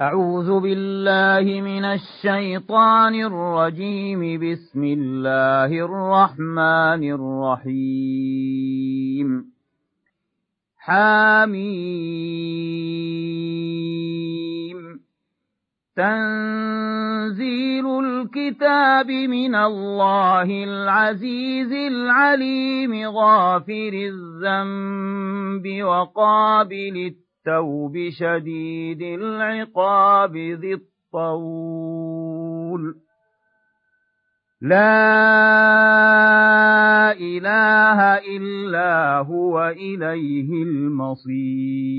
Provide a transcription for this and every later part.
أعوذ بالله من الشيطان الرجيم. بسم الله الرحمن الرحيم. حميم. تنزيل الكتاب من الله العزيز العليم. غافر الذنب وقابل التوبة. التوب شديد العقاب ذي الطول لا إله إلا هو إليه المصير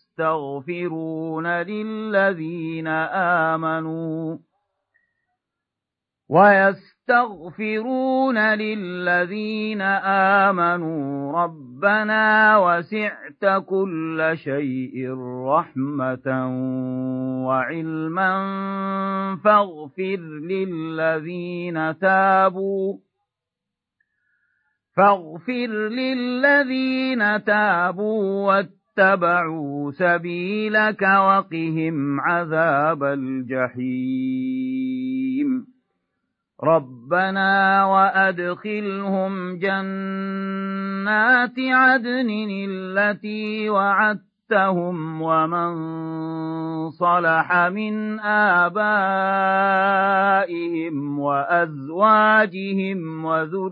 يستغفرون للذين آمنوا ويستغفرون للذين آمنوا ربنا وسعت كل شيء رحمة وعلما فاغفر للذين تابوا فاغفر للذين تابوا اتبعوا سبيلك وقهم عذاب الجحيم. ربنا وأدخلهم جنات عدن التي وعدتهم ومن صلح من آبائهم وأزواجهم وذرياتهم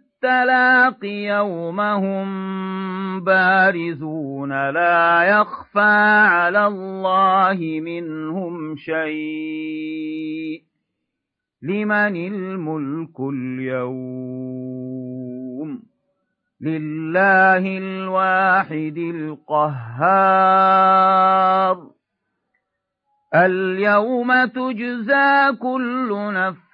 يوم هم بارزون لا يخفى على الله منهم شيء. لمن الملك اليوم؟ لله الواحد القهار. اليوم تجزى كل نفس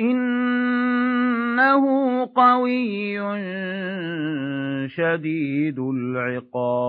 إنه قوي شديد العقاب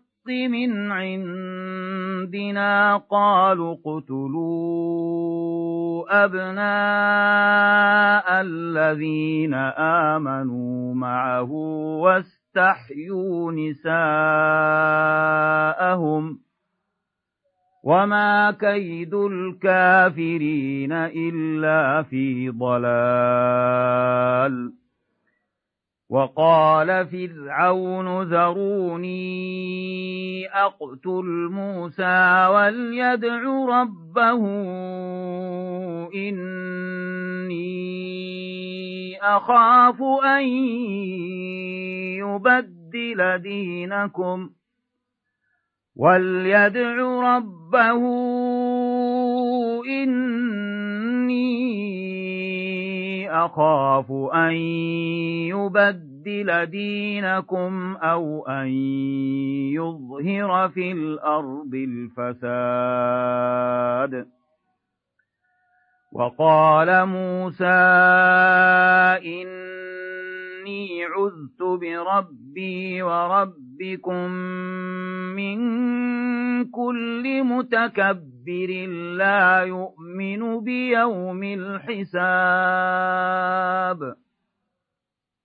من عندنا قالوا اقتلوا أبناء الذين آمنوا معه واستحيوا نساءهم وما كيد الكافرين إلا في ضلال وقال فرعون ذروني أقتل موسى وليدع ربه إني أخاف أن يبدل دينكم وليدع ربه إني أخاف أن يبدل دينكم أو أن يظهر في الأرض الفساد. وقال موسى إني عذت بربي وربكم من كل متكبر لا يؤمن بيوم الحساب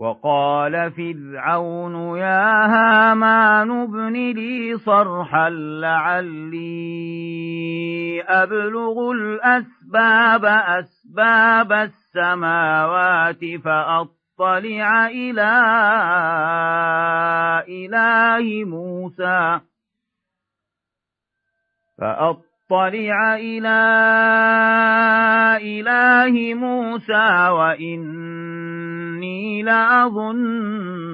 وقال فرعون يا هامان ابن لي صرحا لعلي أبلغ الأسباب أسباب السماوات فأطلع إلى إله موسى. فأطلع إلى إله موسى وإني لأظنه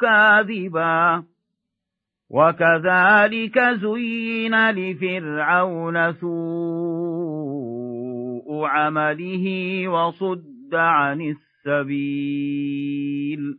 كاذبا وكذلك زين لفرعون سوء عمله وصد عن السبيل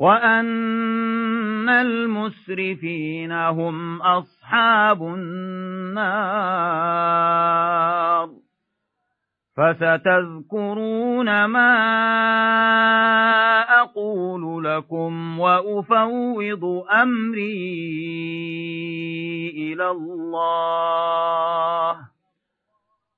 وأن المسرفين هم أصحاب النار فستذكرون ما أقول لكم وأفوض أمري إلى الله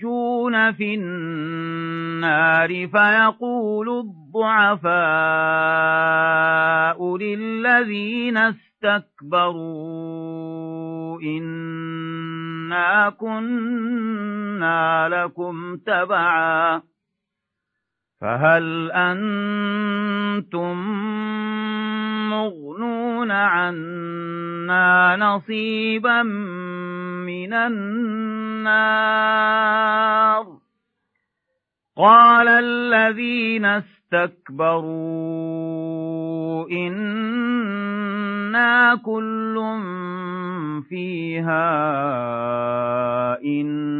يتحاجون في النار فيقول الضعفاء للذين اسْتَكْبَرُوا إِنَّا كُنَّا لَكُمْ تَبَعًا فَهَلْ أَنتُم مُّغْنُونَ عَنَّا نَصِيبًا مِّنَ النَّارِ؟ قَالَ الَّذِينَ اسْتَكْبَرُوا إِنَّا كُلٌّ فِيهَا إِنَّ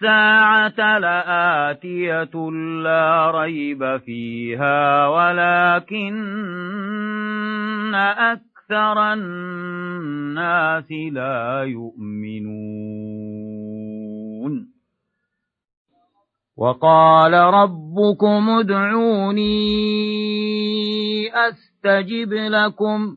الساعة لآتية لا ريب فيها ولكن أكثر الناس لا يؤمنون. وقال ربكم ادعوني أستجب لكم.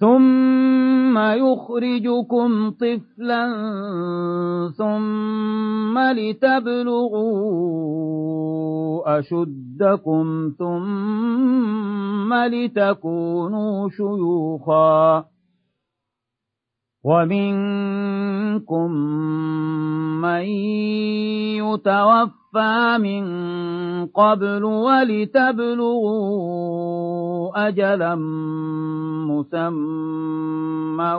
ثم يخرجكم طفلا ثم لتبلغوا أشدكم ثم لتكونوا شيوخا ومنكم من يتوفى من قبل ولتبلغوا أجلا مسمى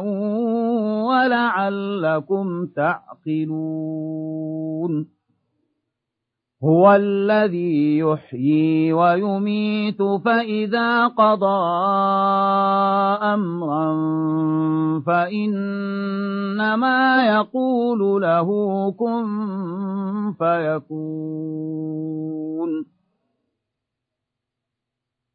ولعلكم تعقلون هو الذي يحيي ويميت فإذا قضى أمرا فإنما يقول له كن فيكون.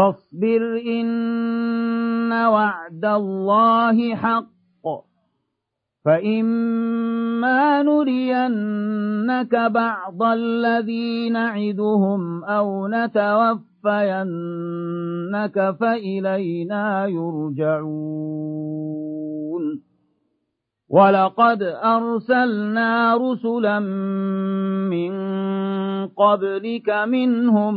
فاصبر إن وعد الله حق. فإما نرينك بعض الذي نعدهم أو نتوفينك فإلينا يرجعون. ولقد أرسلنا رسلا من قبلك منهم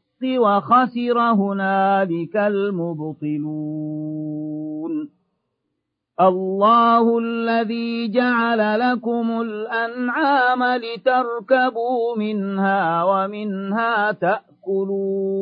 وخسر هنالك المبطلون. الله الذي جعل لكم الأنعام لتركبوا منها ومنها تأكلون.